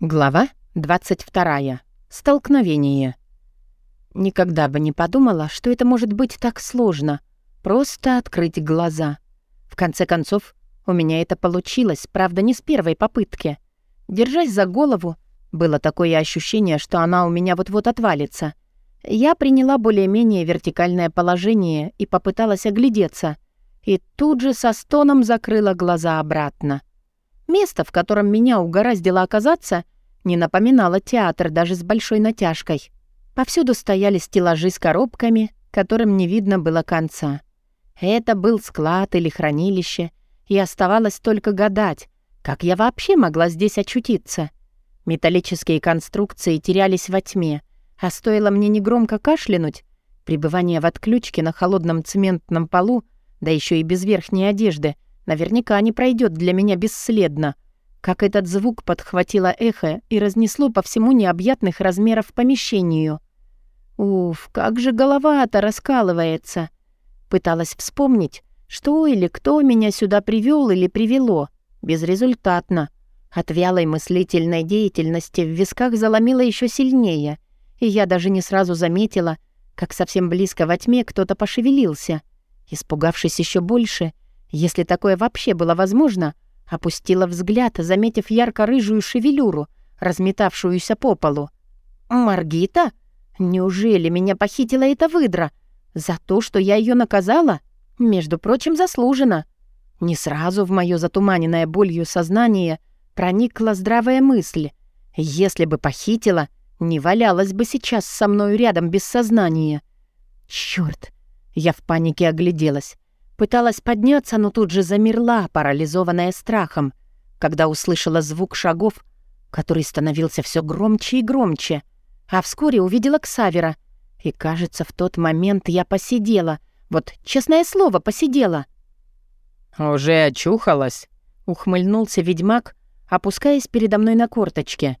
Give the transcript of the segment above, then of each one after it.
Глава 22. Столкновение. Никогда бы не подумала, что это может быть так сложно. Просто открыть глаза. В конце концов, у меня это получилось, правда, не с первой попытки. Держась за голову, было такое ощущение, что она у меня вот-вот отвалится. Я приняла более-менее вертикальное положение и попыталась оглядеться. И тут же со стоном закрыла глаза обратно. Место, в котором меня угораздило оказаться, не напоминало театр даже с большой натяжкой. Повсюду стояли стеллажи с коробками, которым не видно было конца. Это был склад или хранилище, и оставалось только гадать, как я вообще могла здесь очутиться. Металлические конструкции терялись во тьме, а стоило мне негромко кашлянуть, пребывание в отключке на холодном цементном полу, да еще и без верхней одежды — наверняка не пройдет для меня бесследно. Как этот звук подхватило эхо и разнесло по всему необъятных размеров помещению. Уф, как же голова-то раскалывается. Пыталась вспомнить, что или кто меня сюда привел или привело. Безрезультатно. От вялой мыслительной деятельности в висках заломило еще сильнее, и я даже не сразу заметила, как совсем близко во тьме кто-то пошевелился. Испугавшись еще больше, если такое вообще было возможно, опустила взгляд, заметив ярко-рыжую шевелюру, разметавшуюся по полу. «Маргита? Неужели меня похитила эта выдра? За то, что я ее наказала? Между прочим, заслуженно». Не сразу в мое затуманенное болью сознание проникла здравая мысль. Если бы похитила, не валялась бы сейчас со мною рядом без сознания. Чёрт! Я в панике огляделась. Пыталась подняться, но тут же замерла, парализованная страхом, когда услышала звук шагов, который становился все громче и громче, а вскоре увидела Ксавера. И, кажется, в тот момент я посидела. Вот, честное слово, посидела. «Уже очухалась?» — ухмыльнулся ведьмак, опускаясь передо мной на корточке.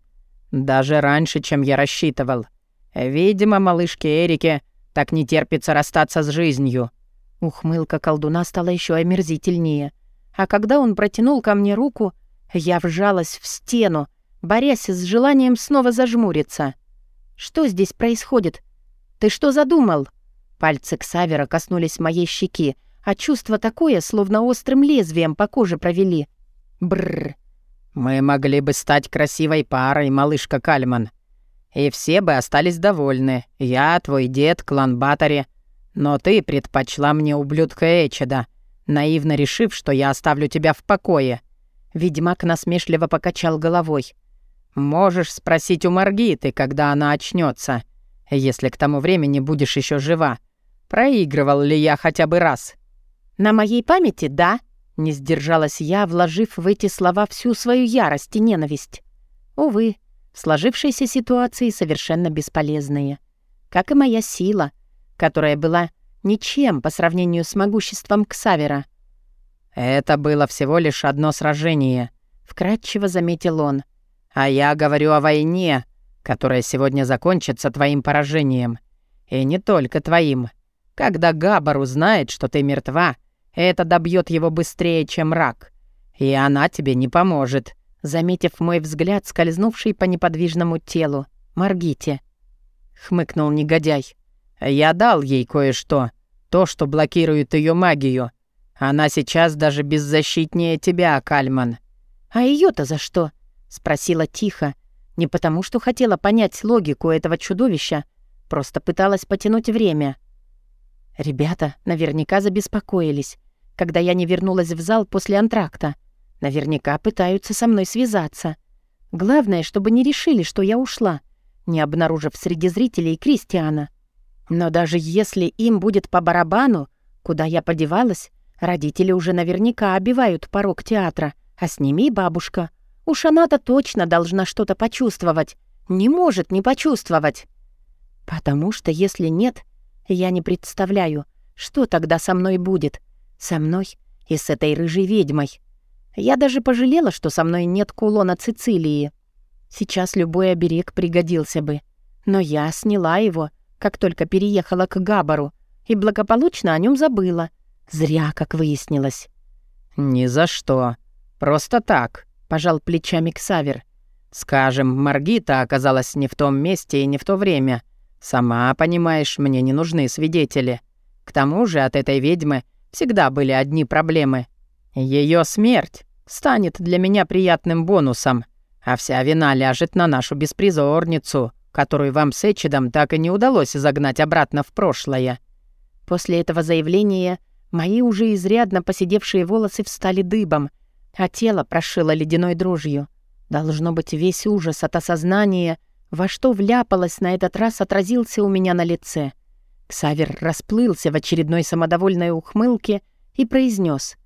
«Даже раньше, чем я рассчитывал. Видимо, малышке Эрике так не терпится расстаться с жизнью». Ухмылка колдуна стала еще омерзительнее. А когда он протянул ко мне руку, я вжалась в стену, борясь с желанием снова зажмуриться. «Что здесь происходит? Ты что задумал?» Пальцы Ксавера коснулись моей щеки, а чувство такое, словно острым лезвием по коже провели. Бррр. «Мы могли бы стать красивой парой, малышка Кальман. И все бы остались довольны. Я, твой дед, клан Батари — но ты предпочла мне ублюдка Эчеда, наивно решив, что я оставлю тебя в покое». Ведьмак насмешливо покачал головой. «Можешь спросить у Маргиты, когда она очнется, если к тому времени будешь еще жива. Проигрывал ли я хотя бы раз?» «На моей памяти, да», — не сдержалась я, вложив в эти слова всю свою ярость и ненависть. Увы, в сложившейся ситуации совершенно бесполезные. Как и моя сила, которая была ничем по сравнению с могуществом Ксавера. «Это было всего лишь одно сражение», — вкратчиво заметил он. «А я говорю о войне, которая сегодня закончится твоим поражением. И не только твоим. Когда Габар узнает, что ты мертва, это добьет его быстрее, чем рак. И она тебе не поможет», заметив мой взгляд, скользнувший по неподвижному телу. «Маргите», — хмыкнул негодяй. Я дал ей кое-что, то, что блокирует ее магию. Она сейчас даже беззащитнее тебя, Кальман». «А ее то за что?» — спросила тихо. Не потому, что хотела понять логику этого чудовища, просто пыталась потянуть время. Ребята наверняка забеспокоились, когда я не вернулась в зал после антракта. Наверняка пытаются со мной связаться. Главное, чтобы не решили, что я ушла, не обнаружив среди зрителей Кристиана. Но даже если им будет по барабану, куда я подевалась, родители уже наверняка обивают порог театра, а с ними и бабушка. Уж она-то точно должна что-то почувствовать. Не может не почувствовать. Потому что если нет, я не представляю, что тогда со мной будет. Со мной и с этой рыжей ведьмой. Я даже пожалела, что со мной нет кулона Цицилии. Сейчас любой оберег пригодился бы. Но я сняла его — как только переехала к Габару, и благополучно о нем забыла. Зря, как выяснилось. «Ни за что. Просто так», — пожал плечами Ксавер. Скажем, Маргита оказалась не в том месте и не в то время. Сама понимаешь, мне не нужны свидетели. К тому же от этой ведьмы всегда были одни проблемы. Ее смерть станет для меня приятным бонусом, а вся вина ляжет на нашу беспризорницу, которую вам с Эчидом так и не удалось загнать обратно в прошлое». После этого заявления мои уже изрядно посидевшие волосы встали дыбом, а тело прошило ледяной дрожью. Должно быть, весь ужас от осознания, во что вляпалась на этот раз, отразился у меня на лице. Ксавер расплылся в очередной самодовольной ухмылке и произнес: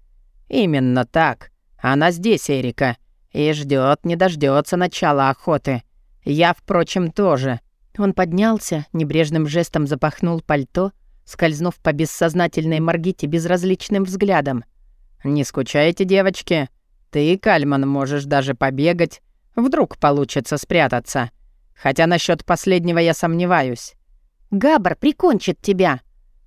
«Именно так. Она здесь, Эрика, и ждет, не дождется начала охоты. Я, впрочем, тоже». Он поднялся, небрежным жестом запахнул пальто, скользнув по бессознательной Маргите безразличным взглядом. «Не скучайте, девочки. Ты, Кальман, можешь даже побегать. Вдруг получится спрятаться. Хотя насчет последнего я сомневаюсь. Габар прикончит тебя.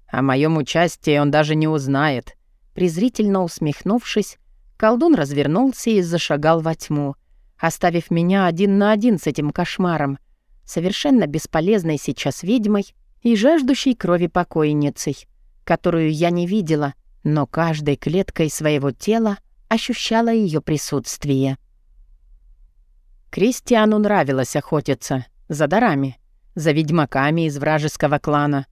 О моем участии он даже не узнает. Презрительно усмехнувшись, колдун развернулся и зашагал во тьму, оставив меня один на один с этим кошмаром, совершенно бесполезной сейчас ведьмой и жаждущей крови покойницей, которую я не видела, но каждой клеткой своего тела ощущала ее присутствие. Кристиану нравилось охотиться за дарами, за ведьмаками из вражеского клана.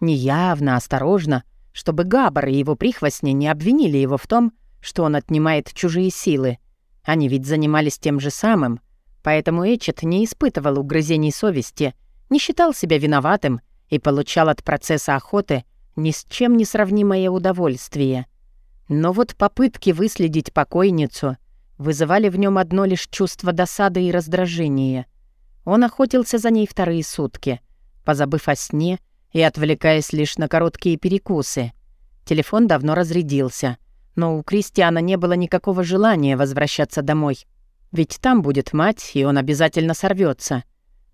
Неявно, осторожно, чтобы Габар и его прихвостни не обвинили его в том, что он отнимает чужие силы. Они ведь занимались тем же самым, поэтому Эчет не испытывал угрызений совести, не считал себя виноватым и получал от процесса охоты ни с чем не сравнимое удовольствие. Но вот попытки выследить покойницу вызывали в нем одно лишь чувство досады и раздражения. Он охотился за ней вторые сутки, позабыв о сне и отвлекаясь лишь на короткие перекусы. Телефон давно разрядился, но у Кристиана не было никакого желания возвращаться домой. Ведь там будет мать, и он обязательно сорвется.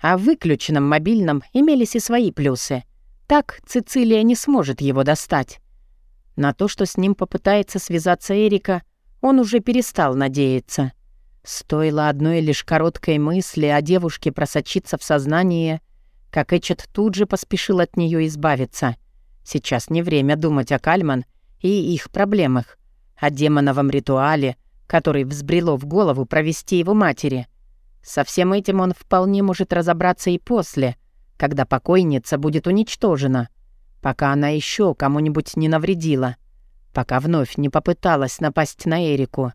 А в выключенном мобильном имелись и свои плюсы. Так Цицилия не сможет его достать. На то, что с ним попытается связаться Эрика, он уже перестал надеяться. Стоило одной лишь короткой мысли о девушке просочиться в сознание, как Эчет тут же поспешил от нее избавиться. Сейчас не время думать о Кальман и их проблемах, о демоновом ритуале, который взбрело в голову провести его матери. Со всем этим он вполне может разобраться и после, когда покойница будет уничтожена пока она еще кому-нибудь не навредила, пока вновь не попыталась напасть на Эрику.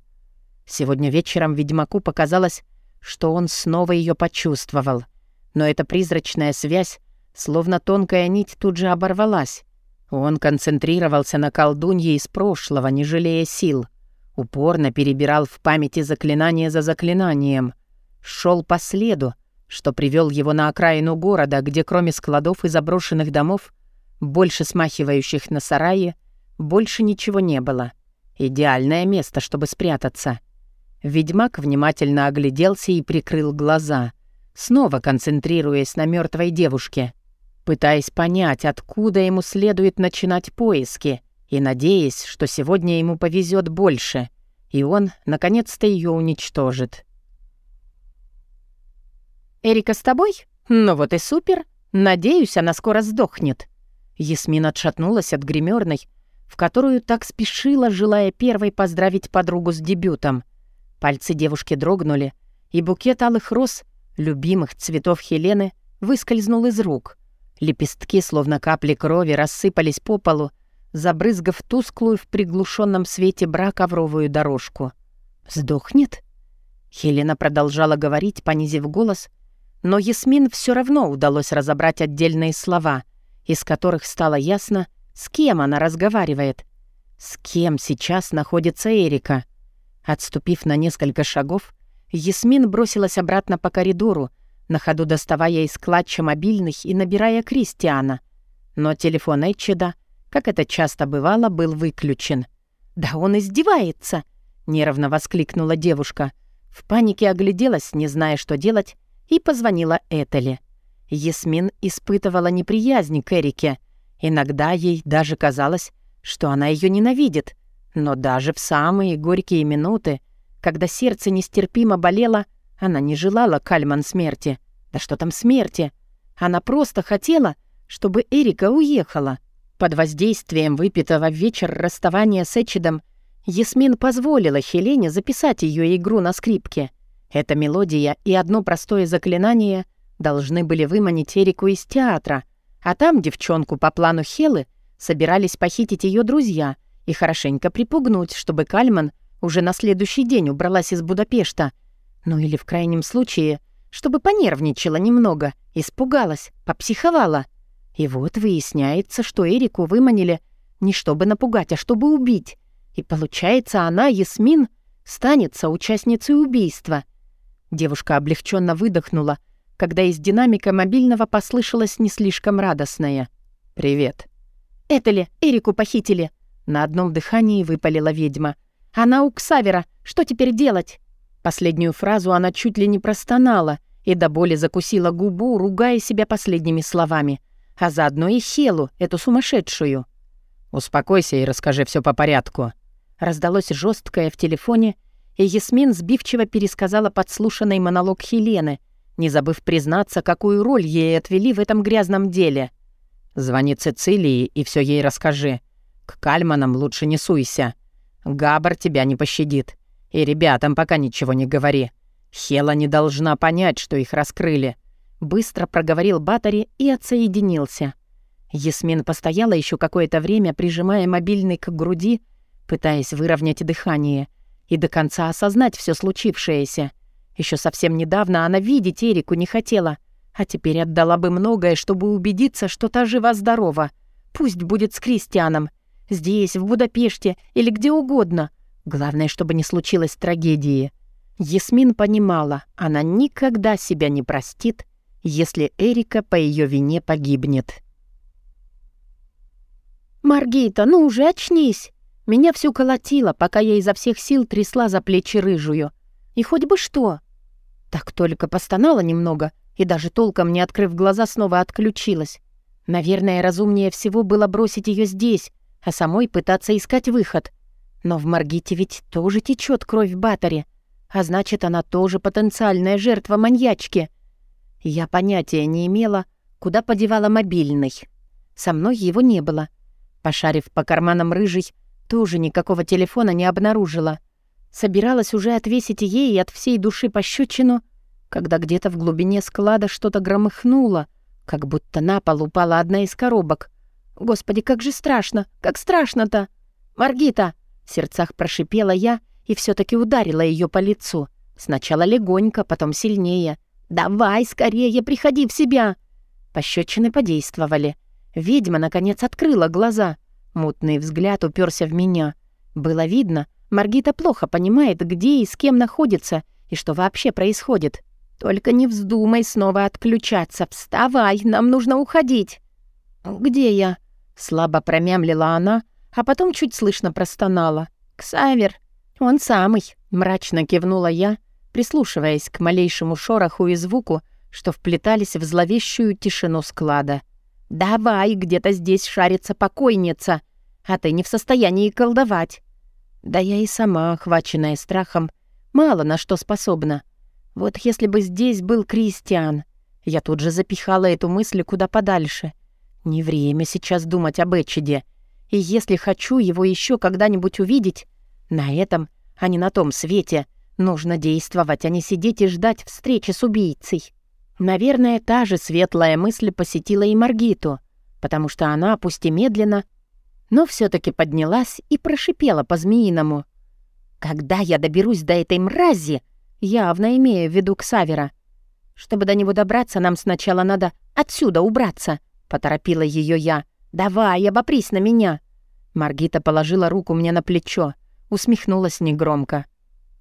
Сегодня вечером ведьмаку показалось, что он снова ее почувствовал, но эта призрачная связь, словно тонкая нить, тут же оборвалась. Он концентрировался на колдунье из прошлого, не жалея сил. Упорно перебирал в памяти заклинание за заклинанием. Шел по следу, что привел его на окраину города, где кроме складов и заброшенных домов больше смахивающих на сараи, больше ничего не было. Идеальное место, чтобы спрятаться. Ведьмак внимательно огляделся и прикрыл глаза, снова концентрируясь на мертвой девушке, пытаясь понять, откуда ему следует начинать поиски, и надеясь, что сегодня ему повезет больше, и он, наконец-то, ее уничтожит. «Эрика с тобой? Ну вот и супер. Надеюсь, она скоро сдохнет», Ясмин отшатнулась от гримерной, в которую так спешила, желая первой поздравить подругу с дебютом. Пальцы девушки дрогнули, и букет алых роз, любимых цветов Хелены, выскользнул из рук. Лепестки, словно капли крови, рассыпались по полу, забрызгав тусклую в приглушенном свете бра ковровую дорожку. «Сдохнет?» Хелена продолжала говорить, понизив голос, но Ясмин все равно удалось разобрать отдельные слова — из которых стало ясно, с кем она разговаривает. С кем сейчас находится Эрика. Отступив на несколько шагов, Ясмин бросилась обратно по коридору, на ходу доставая из клатча мобильных и набирая Кристиана. Но телефон Эчеда, как это часто бывало, был выключен. «Да он издевается!» — нервно воскликнула девушка. В панике огляделась, не зная, что делать, и позвонила Этели. Ясмин испытывала неприязнь к Эрике. Иногда ей даже казалось, что она ее ненавидит. Но даже в самые горькие минуты, когда сердце нестерпимо болело, Она не желала Кальман смерти. Да что там смерти? Она просто хотела, чтобы Эрика уехала. Под воздействием выпитого в вечер расставания с Эчидом Ясмин позволила Хелене записать ее игру на скрипке. Эта мелодия и одно простое заклинание должны были выманить Эрику из театра, а там девчонку по плану Хелы собирались похитить ее друзья и хорошенько припугнуть, чтобы Кальман уже на следующий день убралась из Будапешта. Ну или в крайнем случае, чтобы понервничала немного, испугалась, попсиховала. И вот выясняется, что Эрику выманили не чтобы напугать, а чтобы убить. И получается, она, Ясмин, станет соучастницей убийства. Девушка облегченно выдохнула, когда из динамика мобильного послышалось не слишком радостное. «Привет». «Это ли? Эрику похитили?» На одном дыхании выпалила ведьма. «Она у Ксавера. Что теперь делать?» Последнюю фразу она чуть ли не простонала и до боли закусила губу, ругая себя последними словами. А заодно и Хелу, эту сумасшедшую. «Успокойся и расскажи все по порядку», Раздалось жесткое в телефоне, и Ясмин сбивчиво пересказала подслушанный монолог Хелены, не забыв признаться, какую роль ей отвели в этом грязном деле. «Звони Цицилии и все ей расскажи. К Кальманам лучше не суйся. Габар тебя не пощадит. И ребятам пока ничего не говори. Хела не должна понять, что их раскрыли». Быстро проговорил Батари и отсоединился. Ясмин постояла еще какое-то время, прижимая мобильный к груди, пытаясь выровнять дыхание и до конца осознать все случившееся. Еще совсем недавно она видеть Эрику не хотела, а теперь отдала бы многое, чтобы убедиться, что та жива-здорова. Пусть будет с Кристианом. Здесь, в Будапеште или где угодно. Главное, чтобы не случилось трагедии. Ясмин понимала, она никогда себя не простит, если Эрика по ее вине погибнет. «Маргита, ну уже очнись!» Меня всю колотило, пока я изо всех сил трясла за плечи рыжую. И хоть бы что. Так только постонала немного и даже толком не открыв глаза, снова отключилась. Наверное, разумнее всего было бросить ее здесь, а самой пытаться искать выход. Но в Маргите ведь тоже течет кровь в Батаре, а значит, она тоже потенциальная жертва маньячки. Я понятия не имела, куда подевала мобильный. Со мной его не было. Пошарив по карманам рыжий, тоже никакого телефона не обнаружила. Собиралась уже отвесить ей от всей души пощечину, когда где-то в глубине склада что-то громыхнуло, как будто на пол упала одна из коробок. «Господи, как же страшно! Как страшно-то!» «Маргита!» — в сердцах прошипела я и все таки ударила ее по лицу. Сначала легонько, потом сильнее. «Давай, скорее, приходи в себя!» Пощечины подействовали. Ведьма, наконец, открыла глаза. Мутный взгляд уперся в меня. Было видно, Маргита плохо понимает, где и с кем находится, и что вообще происходит. Только не вздумай снова отключаться. Вставай, нам нужно уходить. Где я? Слабо промямлила она, а потом чуть слышно простонала. Ксавер. Он самый. Мрачно кивнула я, прислушиваясь к малейшему шороху и звуку, что вплетались в зловещую тишину склада. «Давай, где-то здесь шарится покойница, а ты не в состоянии колдовать». Да я и сама, охваченная страхом, мало на что способна. Вот если бы здесь был Кристиан, я тут же запихала эту мысль куда подальше. Не время сейчас думать об Эчиде. И если хочу его еще когда-нибудь увидеть, на этом, а не на том свете, нужно действовать, а не сидеть и ждать встречи с убийцей. Наверное, та же светлая мысль посетила и Маргиту, потому что она, пусть и медленно, но все таки поднялась и прошипела по-змеиному. «Когда я доберусь до этой мрази, явно имея в виду Ксавера, чтобы до него добраться, нам сначала надо отсюда убраться», — поторопила ее я. «Давай, обопрись на меня». Маргита положила руку мне на плечо, усмехнулась негромко.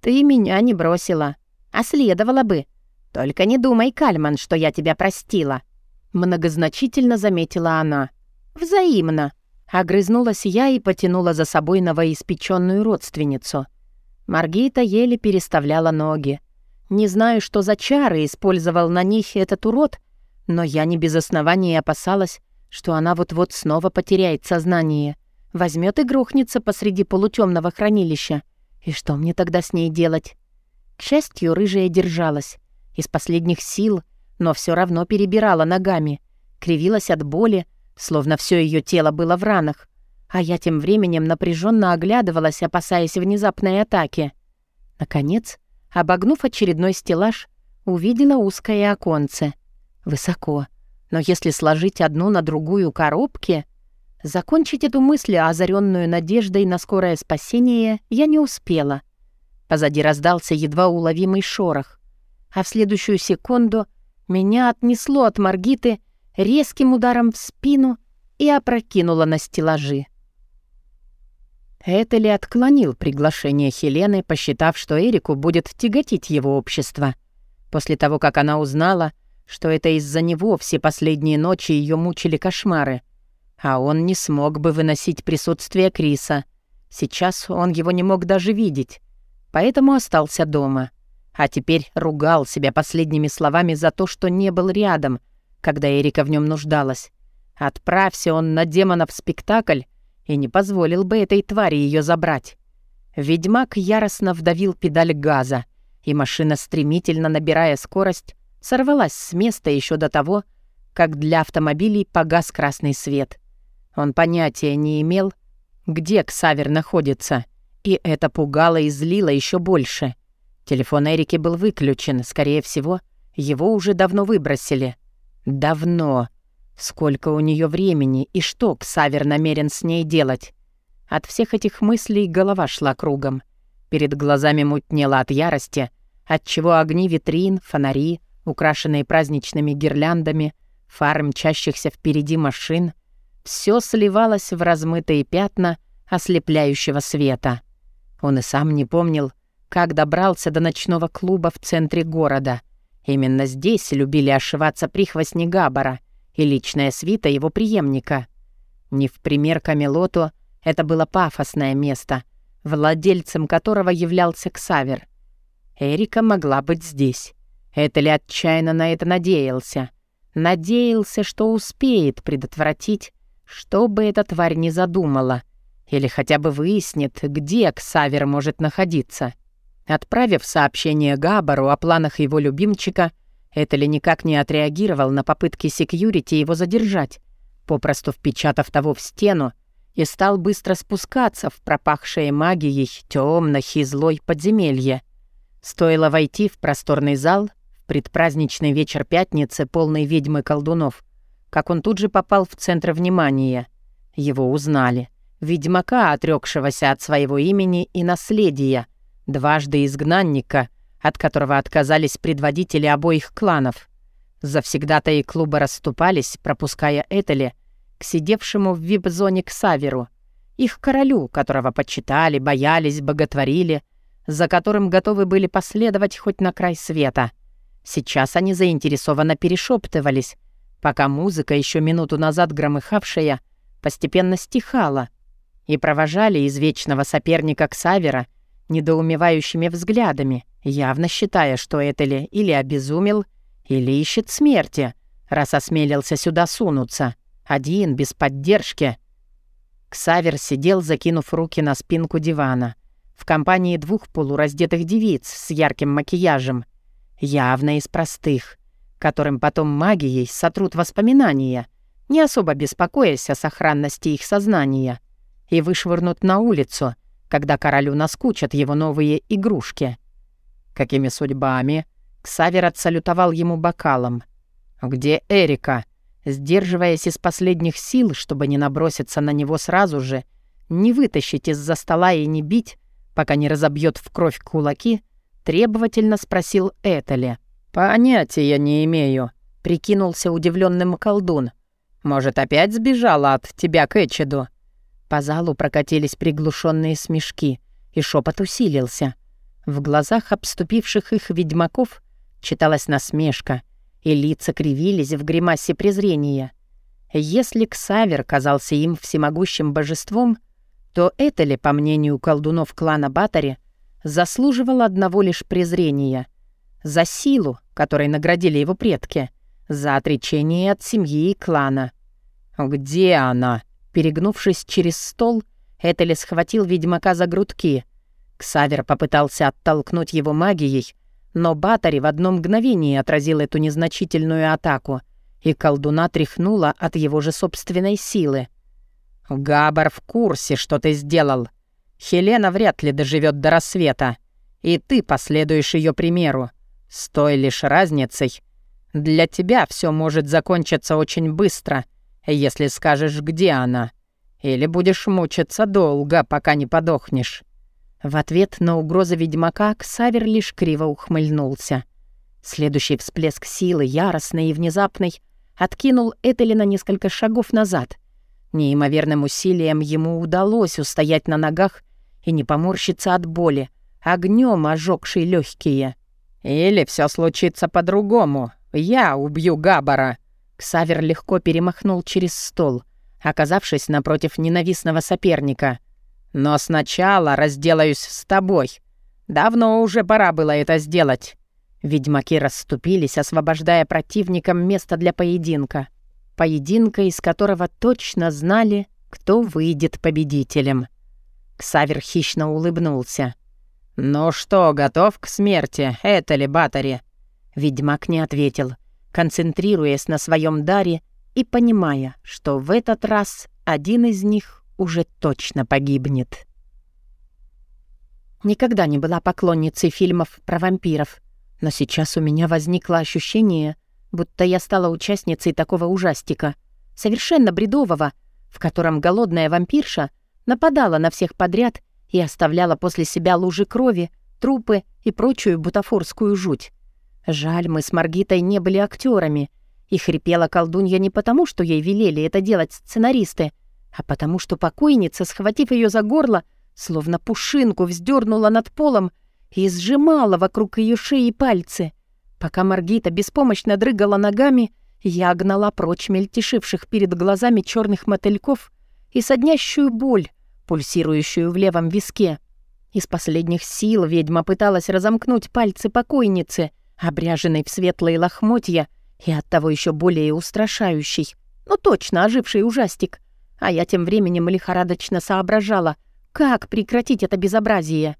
«Ты меня не бросила, а следовало бы», «Только не думай, Кальман, что я тебя простила», — многозначительно заметила она. «Взаимно», — огрызнулась я и потянула за собой новоиспеченную родственницу. Маргита еле переставляла ноги. Не знаю, что за чары использовал на них этот урод, но я не без оснований опасалась, что она вот-вот снова потеряет сознание, возьмет и грохнется посреди полутемного хранилища. И что мне тогда с ней делать? К счастью, рыжая держалась. Из последних сил, но все равно перебирала ногами. Кривилась от боли, словно все ее тело было в ранах. А я тем временем напряженно оглядывалась, опасаясь внезапной атаки. Наконец, обогнув очередной стеллаж, увидела узкое оконце. Высоко. Но если сложить одну на другую коробки... Закончить эту мысль, озаренную надеждой на скорое спасение, я не успела. Позади раздался едва уловимый шорох, а в следующую секунду меня отнесло от Маргиты резким ударом в спину и опрокинуло на стеллажи. Это ли отклонил приглашение Хелены, посчитав, что Эрику будет тяготить его общество. После того, как она узнала, что это из-за него все последние ночи ее мучили кошмары. А он не смог бы выносить присутствие Криса. Сейчас он его не мог даже видеть. Поэтому остался дома. А теперь ругал себя последними словами за то, что не был рядом, когда Эрика в нем нуждалась. Отправься он на демонов спектакль, и не позволил бы этой твари ее забрать. Ведьмак яростно вдавил педаль газа, и машина, стремительно набирая скорость, сорвалась с места еще до того, как для автомобилей погас красный свет. Он понятия не имел, где Ксавер находится, и это пугало и злило еще больше. Телефон Эрики был выключен, скорее всего, его уже давно выбросили. Давно. Сколько у нее времени и что Ксавер намерен с ней делать? От всех этих мыслей голова шла кругом. Перед глазами мутнело от ярости, отчего огни витрин, фонари, украшенные праздничными гирляндами, фары мчащихся впереди машин, все сливалось в размытые пятна ослепляющего света. Он и сам не помнил, как добрался до ночного клуба в центре города. Именно здесь любили ошиваться прихвостни Габара — и личная свита его преемника. Не в пример Камелоту, это было пафосное место, владельцем которого являлся Ксавер. Эрика могла быть здесь. Это ли отчаянно на это надеялся? Надеялся, что успеет предотвратить, что бы эта тварь не задумала, или хотя бы выяснит, где Ксавер может находиться. Отправив сообщение Габару о планах его любимчика, Этели никак не отреагировал на попытки секьюрити его задержать, попросту впечатав того в стену, и стал быстро спускаться в пропахшее магией тёмных и подземелье. Стоило войти в просторный зал предпраздничный вечер пятницы, полный ведьмы колдунов, как он тут же попал в центр внимания. Его узнали. Ведьмака, отрекшегося от своего имени и наследия, дважды изгнанника — от которого отказались предводители обоих кланов. Завсегдатаи клуба расступались, пропуская Этели к сидевшему в вип-зоне к Саверу, их королю, которого почитали, боялись, боготворили, за которым готовы были последовать хоть на край света. Сейчас они заинтересованно перешептывались, пока музыка, еще минуту назад громыхавшая, постепенно стихала, и провожали извечного соперника Ксавера недоумевающими взглядами, явно считая, что Этели или обезумел, или ищет смерти, раз осмелился сюда сунуться. Один, без поддержки. Ксавер сидел, закинув руки на спинку дивана, в компании двух полураздетых девиц с ярким макияжем, явно из простых, которым потом магией сотрут воспоминания, не особо беспокоясь о сохранности их сознания, и вышвырнут на улицу, когда королю наскучат его новые игрушки. Какими судьбами? Ксавер отсалютовал ему бокалом. «Где Эрика?» Сдерживаясь из последних сил, чтобы не наброситься на него сразу же, не вытащить из-за стола и не бить, пока не разобьет в кровь кулаки, требовательно спросил Этали. «Понятия не имею», — прикинулся удивленным колдун. «Может, опять сбежала от тебя к Эчеду?» По залу прокатились приглушенные смешки, и шепот усилился. В глазах обступивших их ведьмаков читалась насмешка, и лица кривились в гримасе презрения. Если Ксавер казался им всемогущим божеством, то это ли, по мнению колдунов клана Батари, заслуживал одного лишь презрения. За силу, которой наградили его предки, за отречение от семьи и клана. «Где она?» Перегнувшись через стол, Этели схватил ведьмака за грудки, Ксавер попытался оттолкнуть его магией, но Батари в одно мгновение отразил эту незначительную атаку, и колдуна тряхнула от его же собственной силы. «Габар в курсе, что ты сделал. Хелена вряд ли доживет до рассвета, и ты последуешь ее примеру. С той лишь разницей. Для тебя все может закончиться очень быстро, если скажешь, где она. Или будешь мучиться долго, пока не подохнешь». В ответ на угрозы ведьмака Ксавер лишь криво ухмыльнулся. Следующий всплеск силы, яростный и внезапный, откинул Этели на несколько шагов назад. Неимоверным усилием ему удалось устоять на ногах и не поморщиться от боли, огнем ожегшей легкие. «Или все случится по-другому. Я убью Габара!» Ксавер легко перемахнул через стол, оказавшись напротив ненавистного соперника. «Но сначала разделаюсь с тобой. Давно уже пора было это сделать». Ведьмаки расступились, освобождая противникам место для поединка. Поединка, из которого точно знали, кто выйдет победителем. Ксавер хищно улыбнулся. «Ну что, готов к смерти, это ли Батари?» Ведьмак не ответил, концентрируясь на своем даре и понимая, что в этот раз один из них уже точно погибнет. Никогда не была поклонницей фильмов про вампиров, но сейчас у меня возникло ощущение, будто я стала участницей такого ужастика, совершенно бредового, в котором голодная вампирша нападала на всех подряд и оставляла после себя лужи крови, трупы и прочую бутафорскую жуть. Жаль, мы с Маргитой не были актерами, и хрипела колдунья не потому, что ей велели это делать сценаристы, а потому что покойница, схватив ее за горло, словно пушинку вздернула над полом и сжимала вокруг ее шеи пальцы. Пока Маргита беспомощно дрыгала ногами, я гнала прочь мельтешивших перед глазами черных мотыльков и соднящую боль, пульсирующую в левом виске. Из последних сил ведьма пыталась разомкнуть пальцы покойницы, обряженной в светлые лохмотья и оттого еще более устрашающий. Ну точно, оживший ужастик. А я тем временем лихорадочно соображала, как прекратить это безобразие.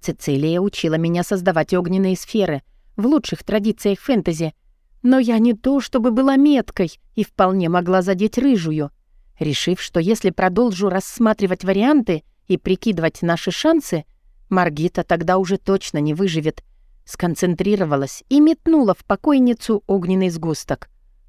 Цицилия учила меня создавать огненные сферы в лучших традициях фэнтези, но я не то чтобы была меткой и вполне могла задеть рыжую. Решив, что если продолжу рассматривать варианты и прикидывать наши шансы, Маргита тогда уже точно не выживет, сконцентрировалась и метнула в покойницу огненный сгусток.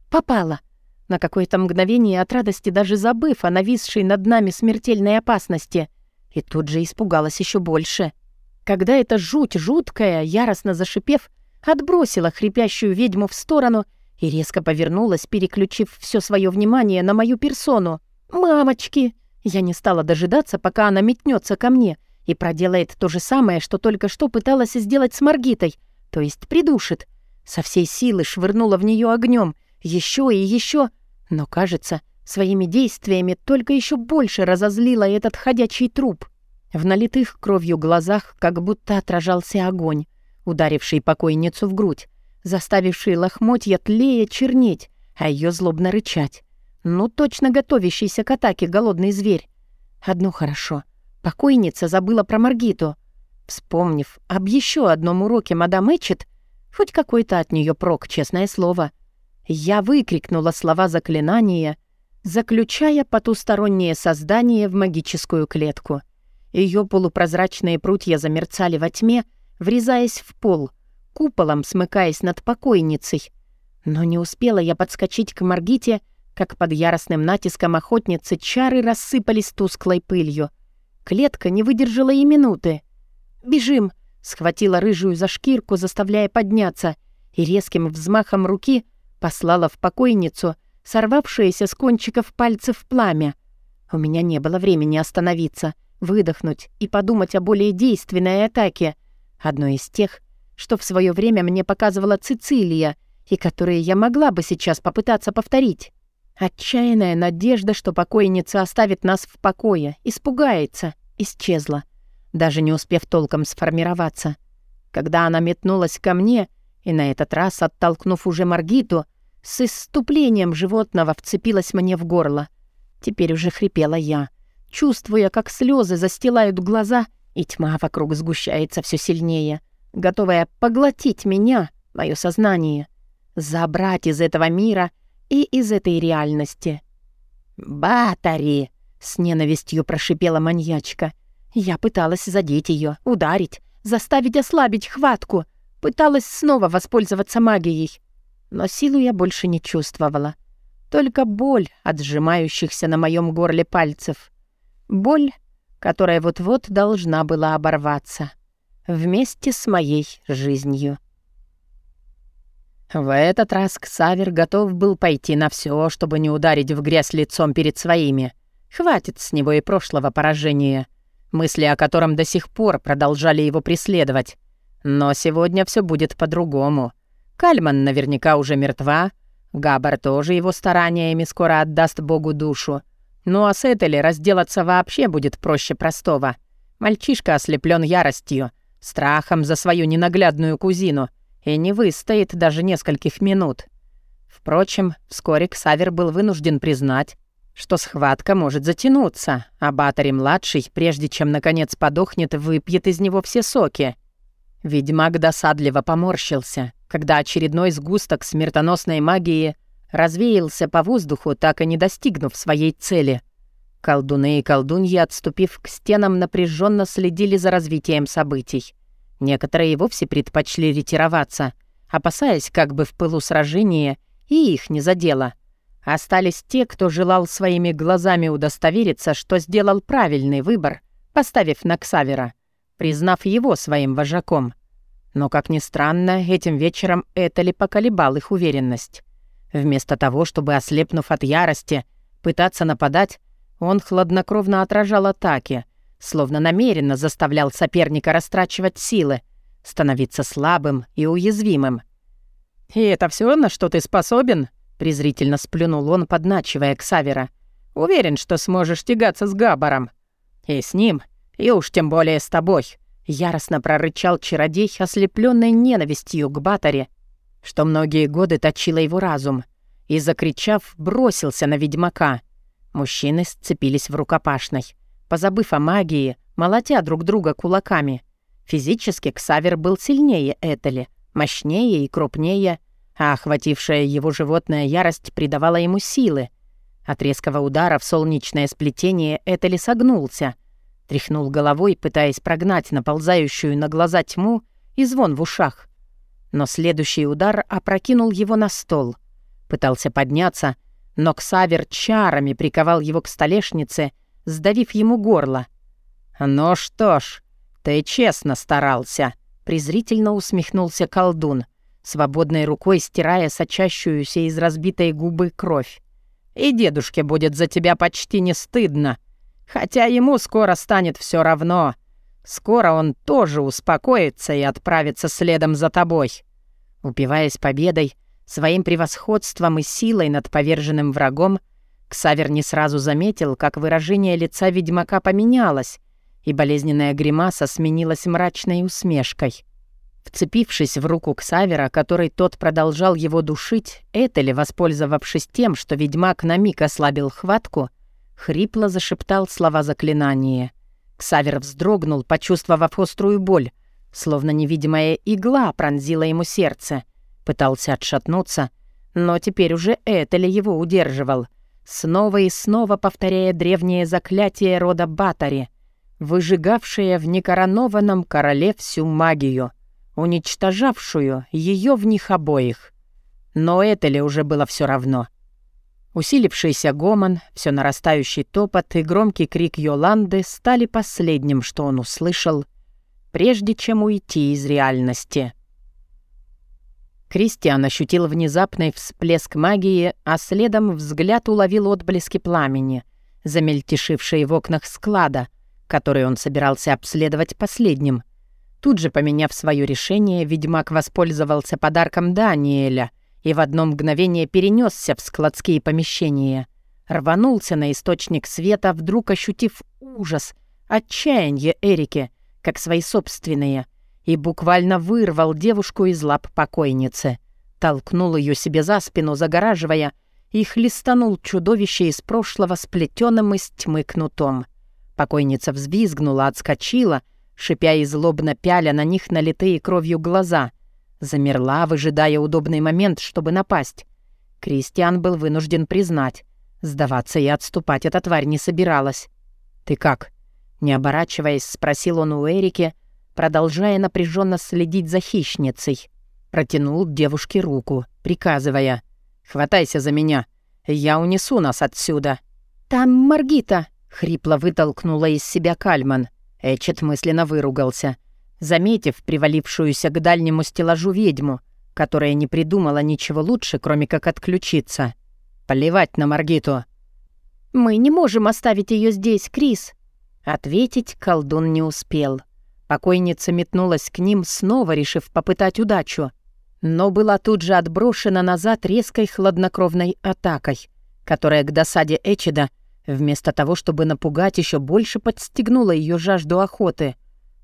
Попала. На какое-то мгновение от радости даже забыв о нависшей над нами смертельной опасности. И тут же испугалась еще больше. — когда эта жуть жуткая, яростно зашипев, отбросила хрипящую ведьму в сторону и резко повернулась, переключив все свое внимание на мою персону. «Мамочки!» Я не стала дожидаться, пока она метнется ко мне и проделает то же самое, что только что пыталась сделать с Маргитой, то есть придушит. Со всей силы швырнула в нее огнем, еще и еще, но, кажется, своими действиями только еще больше разозлила этот ходячий труп. В налитых кровью глазах как будто отражался огонь, ударивший покойницу в грудь, заставивший лохмотья тлея чернеть, а ее злобно рычать. Ну, точно готовящийся к атаке голодный зверь. Одно хорошо. Покойница забыла про Маргиту. Вспомнив об еще одном уроке мадам Эчет, хоть какой-то от нее прок, честное слово, я выкрикнула слова заклинания, заключая потустороннее создание в магическую клетку — ее полупрозрачные прутья замерцали во тьме, врезаясь в пол, куполом смыкаясь над покойницей. Но не успела я подскочить к Маргите, как под яростным натиском охотницы чары рассыпались тусклой пылью. Клетка не выдержала и минуты. «Бежим!» — схватила рыжую за шкирку, заставляя подняться, и резким взмахом руки послала в покойницу, сорвавшееся с кончиков пальцев пламя. У меня не было времени остановиться — выдохнуть и подумать о более действенной атаке, одной из тех, что в свое время мне показывала Цицилия и которые я могла бы сейчас попытаться повторить. Отчаянная надежда, что покойница оставит нас в покое, испугается, исчезла, даже не успев толком сформироваться. Когда она метнулась ко мне, и на этот раз, оттолкнув уже Маргиту, с исступлением животного вцепилась мне в горло. Теперь уже хрипела я — чувствуя, как слезы застилают глаза и тьма вокруг сгущается все сильнее, готовая поглотить меня, мое сознание, забрать из этого мира и из этой реальности. «Батари!» — с ненавистью прошипела маньячка. Я пыталась задеть ее, ударить, заставить ослабить хватку, пыталась снова воспользоваться магией. Но силу я больше не чувствовала. Только боль от сжимающихся на моем горле пальцев. Боль, которая вот-вот должна была оборваться. Вместе с моей жизнью. В этот раз Ксавер готов был пойти на все, чтобы не ударить в грязь лицом перед своими. Хватит с него и прошлого поражения, мысли о котором до сих пор продолжали его преследовать. Но сегодня все будет по-другому. Кальман наверняка уже мертва, Габар тоже его стараниями скоро отдаст Богу душу. Ну а с Этели разделаться вообще будет проще простого. Мальчишка ослеплен яростью, страхом за свою ненаглядную кузину — и не выстоит даже нескольких минут. Впрочем, вскоре Ксавер был вынужден признать, что схватка может затянуться, а Батари-младший, прежде чем наконец подохнет, выпьет из него все соки. Ведьмак досадливо поморщился, когда очередной сгусток смертоносной магии развеялся по воздуху, так и не достигнув своей цели. Колдуны и колдуньи, отступив к стенам, напряженно следили за развитием событий. Некоторые и вовсе предпочли ретироваться, опасаясь, как бы в пылу сражения и их не задело. Остались те, кто желал своими глазами удостовериться, что сделал правильный выбор, поставив на Ксавера, признав его своим вожаком. Но, как ни странно, этим вечером Этали поколебал их уверенность. Вместо того, чтобы, ослепнув от ярости, пытаться нападать, он хладнокровно отражал атаки — словно намеренно заставлял соперника растрачивать силы, становиться слабым и уязвимым. «И это все, на что ты способен?» — презрительно сплюнул он, подначивая Ксавера. «Уверен, что сможешь тягаться с Габаром. И с ним, и уж тем более с тобой», — яростно прорычал чародей, ослепленный ненавистью к Батаре, что многие годы точило его разум, и, закричав, бросился на ведьмака. Мужчины сцепились в рукопашной позабыв о магии, молотя друг друга кулаками. Физически Ксавер был сильнее Этели, мощнее и крупнее, а охватившая его животная ярость придавала ему силы. От резкого удара в солнечное сплетение Этели согнулся, тряхнул головой, пытаясь прогнать наползающую на глаза тьму и звон в ушах. Но следующий удар опрокинул его на стол. Пытался подняться, но Ксавер чарами приковал его к столешнице — сдавив ему горло. «Ну что ж, ты честно старался», — презрительно усмехнулся колдун, свободной рукой стирая сочащуюся из разбитой губы кровь. «И дедушке будет за тебя почти не стыдно, хотя ему скоро станет все равно. Скоро он тоже успокоится и отправится следом за тобой». Упиваясь победой, своим превосходством и силой над поверженным врагом, — Ксавер не сразу заметил, как выражение лица ведьмака поменялось, и болезненная гримаса сменилась мрачной усмешкой. Вцепившись в руку Ксавера, который тот продолжал его душить, Этели, воспользовавшись тем, что ведьмак на миг ослабил хватку, хрипло зашептал слова заклинания. Ксавер вздрогнул, почувствовав острую боль, словно невидимая игла пронзила ему сердце. Пытался отшатнуться, но теперь уже Этели его удерживал — снова и снова повторяя древнее заклятие рода Батари, выжигавшее в некоронованном короле всю магию, уничтожавшую ее в них обоих. Но это ли уже было все равно? Усилившийся гомон, все нарастающий топот и громкий крик Йоланды стали последним, что он услышал, прежде чем уйти из реальности. Кристиан ощутил внезапный всплеск магии, а следом взгляд уловил отблески пламени, замельтешившие в окнах склада, который он собирался обследовать последним. Тут же, поменяв свое решение, ведьмак воспользовался подарком Даниэля и в одно мгновение перенесся в складские помещения. Рванулся на источник света, вдруг ощутив ужас, отчаяние Эрики, как свои собственные — и буквально вырвал девушку из лап покойницы. Толкнул ее себе за спину, загораживая, и хлестанул чудовище из прошлого сплетенным из тьмы кнутом. Покойница взвизгнула, отскочила, шипя и злобно пяля на них налитые кровью глаза. Замерла, выжидая удобный момент, чтобы напасть. Кристиан был вынужден признать. Сдаваться и отступать эта тварь не собиралась. «Ты как?» Не оборачиваясь, спросил он у Эрики, продолжая напряженно следить за хищницей. Протянул девушке руку, приказывая. «Хватайся за меня. Я унесу нас отсюда». «Там Маргита!» — хрипло вытолкнула из себя Кальман. Эчет мысленно выругался, заметив привалившуюся к дальнему стеллажу ведьму, которая не придумала ничего лучше, кроме как отключиться. «Плевать на Маргиту!» «Мы не можем оставить ее здесь, Крис!» Ответить колдун не успел. Покойница метнулась к ним, снова решив попытать удачу, но была тут же отброшена назад резкой хладнокровной атакой, которая к досаде Эчида, вместо того, чтобы напугать, еще больше подстегнула ее жажду охоты.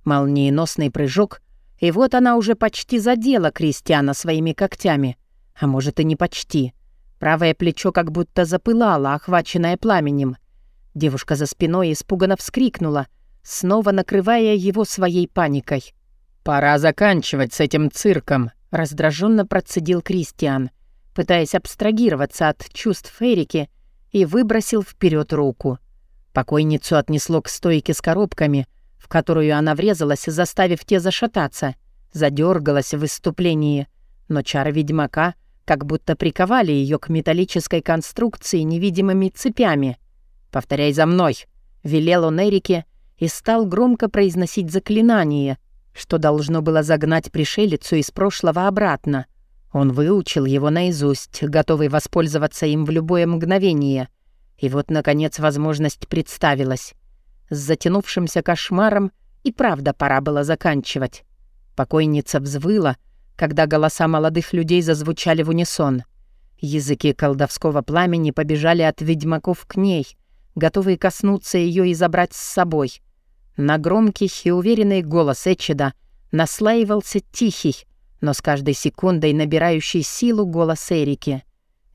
Молниеносный прыжок, и вот она уже почти задела Кристиана своими когтями. А может, и не почти. Правое плечо как будто запылало, охваченное пламенем. Девушка за спиной испуганно вскрикнула, снова накрывая его своей паникой. «Пора заканчивать с этим цирком», — раздраженно процедил Кристиан, пытаясь абстрагироваться от чувств Эрики, и выбросил вперед руку. Покойницу отнесло к стойке с коробками, в которую она врезалась, заставив те зашататься, задергалась в выступлении, но чары ведьмака как будто приковали ее к металлической конструкции невидимыми цепями. «Повторяй за мной», — велел он Эрике и стал громко произносить заклинание, что должно было загнать пришелицу из прошлого обратно. Он выучил его наизусть, готовый воспользоваться им в любое мгновение. И вот, наконец, возможность представилась. С затянувшимся кошмаром и правда пора было заканчивать. Покойница взвыла, когда голоса молодых людей зазвучали в унисон. Языки колдовского пламени побежали от ведьмаков к ней, готовые коснуться ее и забрать с собой. На громкий и уверенный голос Эчеда наслаивался тихий, но с каждой секундой набирающий силу голос Эрики.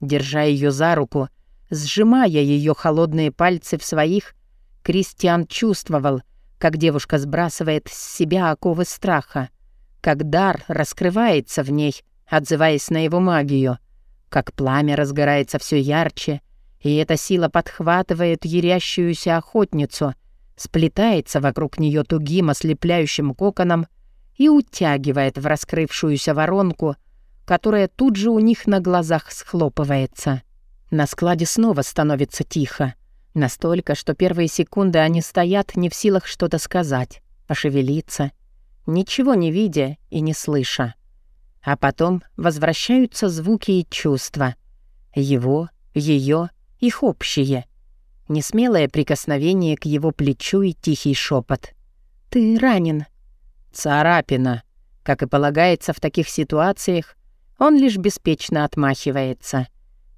Держа ее за руку, сжимая ее холодные пальцы в своих, Кристиан чувствовал, как девушка сбрасывает с себя оковы страха, как дар раскрывается в ней, отзываясь на его магию, как пламя разгорается все ярче, и эта сила подхватывает ярящуюся охотницу, сплетается вокруг нее тугим ослепляющим коконом и утягивает в раскрывшуюся воронку, которая тут же у них на глазах схлопывается. На складе снова становится тихо. Настолько, что первые секунды они стоят не в силах что-то сказать, пошевелиться, ничего не видя и не слыша. А потом возвращаются звуки и чувства. Его, ее, их общие. Несмелое прикосновение к его плечу и тихий шепот. «Ты ранен», Царапина. Как и полагается в таких ситуациях, он лишь беспечно отмахивается.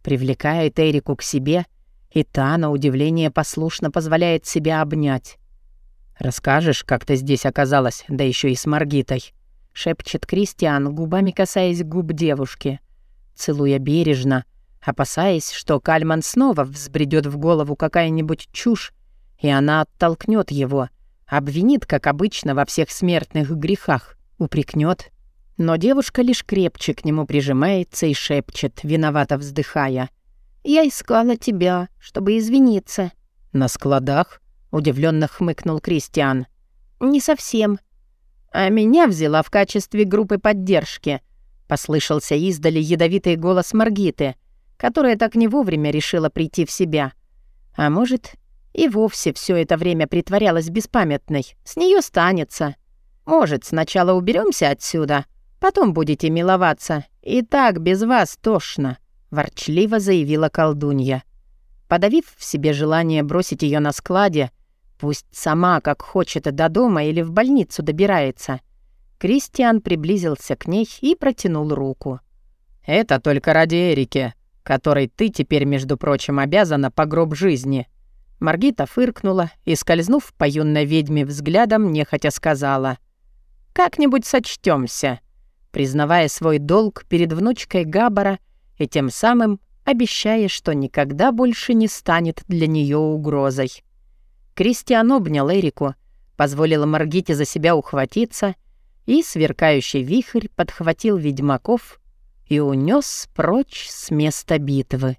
Привлекает Эрику к себе, и та, на удивление, послушно позволяет себя обнять. «Расскажешь, как ты здесь оказалась, да еще и с Маргитой?» — шепчет Кристиан, губами касаясь губ девушки. Целуя бережно, опасаясь, что Кальман снова взбредет в голову какая-нибудь чушь, и она оттолкнет его — Обвинит, как обычно, во всех смертных грехах. Упрекнет. Но девушка лишь крепче к нему прижимается и шепчет, виновато вздыхая. «Я искала тебя, чтобы извиниться». «На складах?» — удивленно хмыкнул Кристиан. «Не совсем. А меня взяла в качестве группы поддержки», — послышался издали ядовитый голос Маргиты, которая так не вовремя решила прийти в себя. А может, и вовсе все это время притворялась беспамятной. С нее станется. Может, сначала уберемся отсюда, потом будете миловаться. И так без вас тошно», — ворчливо заявила колдунья. Подавив в себе желание бросить ее на складе, пусть сама, как хочет, до дома или в больницу добирается, Кристиан приблизился к ней и протянул руку. «Это только ради Эрики, которой ты теперь, между прочим, обязана по гроб жизни», Маргита фыркнула и, скользнув по юной ведьме взглядом, нехотя сказала «Как-нибудь сочтёмся», признавая свой долг перед внучкой Габара и тем самым обещая, что никогда больше не станет для неё угрозой. Кристиан обнял Эрику, позволила Маргите за себя ухватиться, и сверкающий вихрь подхватил ведьмаков и унес прочь с места битвы.